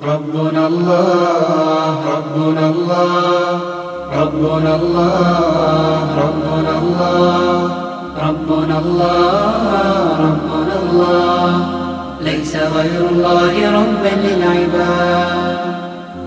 ربنا الله ربنا الله ربنا الله ربنا الله ربنا الله ربنا الله. ليس غير الله ربا للعباد.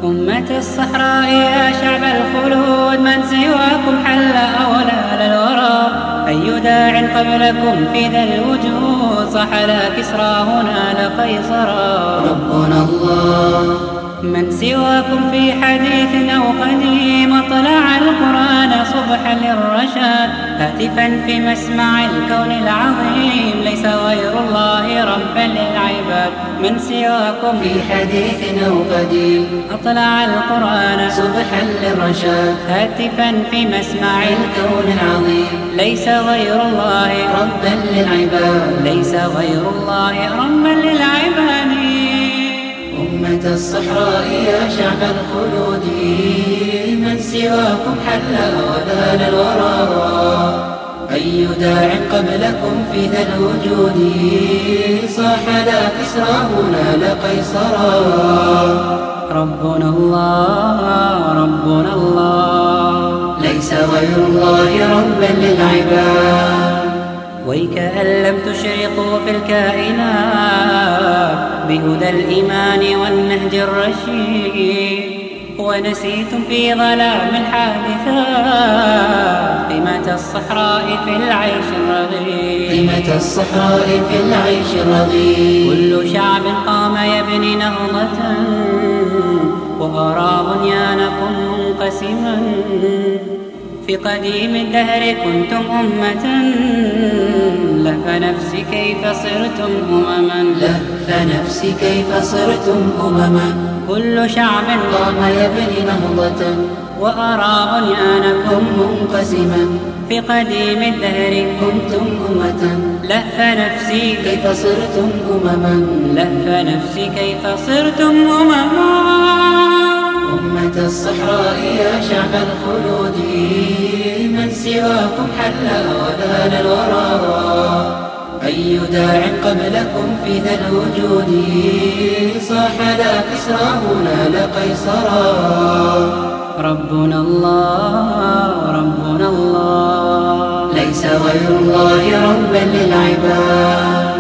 أمة الصحراء يا شعب الخلود من سواكم حل أولى للورى أي داع قبلكم في ذا الوجود صح لا كسرى هنا لقيصرا ربنا الله. من سواكم في حديث أو قديم طلع القرآن صبحا للرشاد هاتفا في مسمع الكون العظيم من سواكم في حديث أو قديم أطلع القرآن صبحا للرشاد هاتفا في مسمع الكون العظيم. ليس غير الله ربا للعباد. ليس غير الله ربا للعباد. أمة الصحراء يا شعب الخلود من سواكم حل وذال الورى. أي داع قبلكم في ذا الوجود. صاح لا كسرى هنا لقيصرا ربنا الله ربنا الله. ليس غير الله ربا للعباد. ويكأن لم تشرقوا في الكائنات بهدى الإيمان والنهج الرشيد. ونسيتم في ظلام الحادثات. قيمة الصحراء في العيش الرغيد قيمة الصحراء في العيش الرغيد كل شعب قام يبني نهضة وأرى بنيانكم منقسما في قديم الدهر كنتم أمة لف نفسي كيف صرتم أمما. لف نفسي كيف صرتم أمما. كل شعب قام يبني نهضة وأرى بنيانكم منقسما. في قديم الدهر كنتم أمة. لف نفسي كيف صرتم أمما. لف نفسي كيف صرتم أمما. أمة الصحراء يا شعب الخلود. من سواكم حل وذال الورى. أي داع قبلكم في ذا الوجود؟ صاح لا كسرى هنا لقيصرا ربنا الله ربنا الله. ليس غير الله ربا للعباد.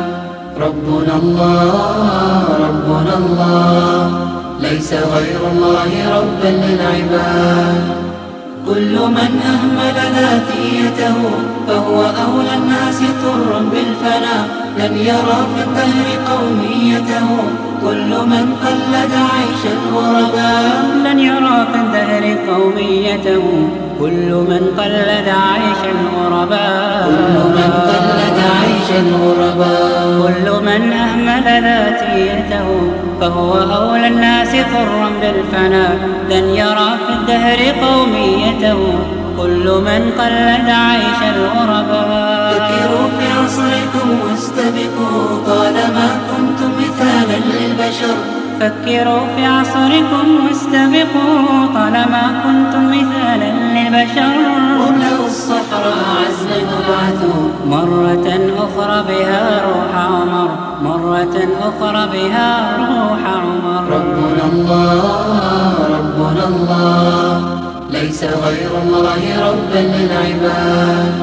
ربنا الله ربنا الله. ليس غير الله ربا للعباد. كل من أهمل ذاتيته فهو أولى الناس طرا بالفناء لن يرى في الدهر قوميته. كل من قلد عيش الغرباء لن يرى في الدهر قوميته. كل من قلد عيش الغرباء كل من قلد عيش الغرباء كل من أهمل ذاتيته فهو أولى الناس طرا بالفناء لن يرى في الدهر قوميته كل من قلد عيش الغرباء فكروا في عصركم واستبقوا. طالما كنتم مثالا للبشر. فكروا في عصركم واستبقوا. طالما كنتم مثالا للبشر. واملأوا الصحراء عزما وابعثوا مرة أخرى بها روح عمر مرة أخرى بها روح عمر. ربنا الله ربنا الله. ليس غير الله ربا للعباد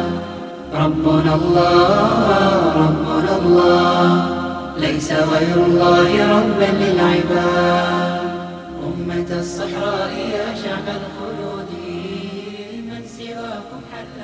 ربنا الله ربنا الله. ليس غير الله ربا للعباد أمة الصحراء يا شعب الخلود من سواكم حل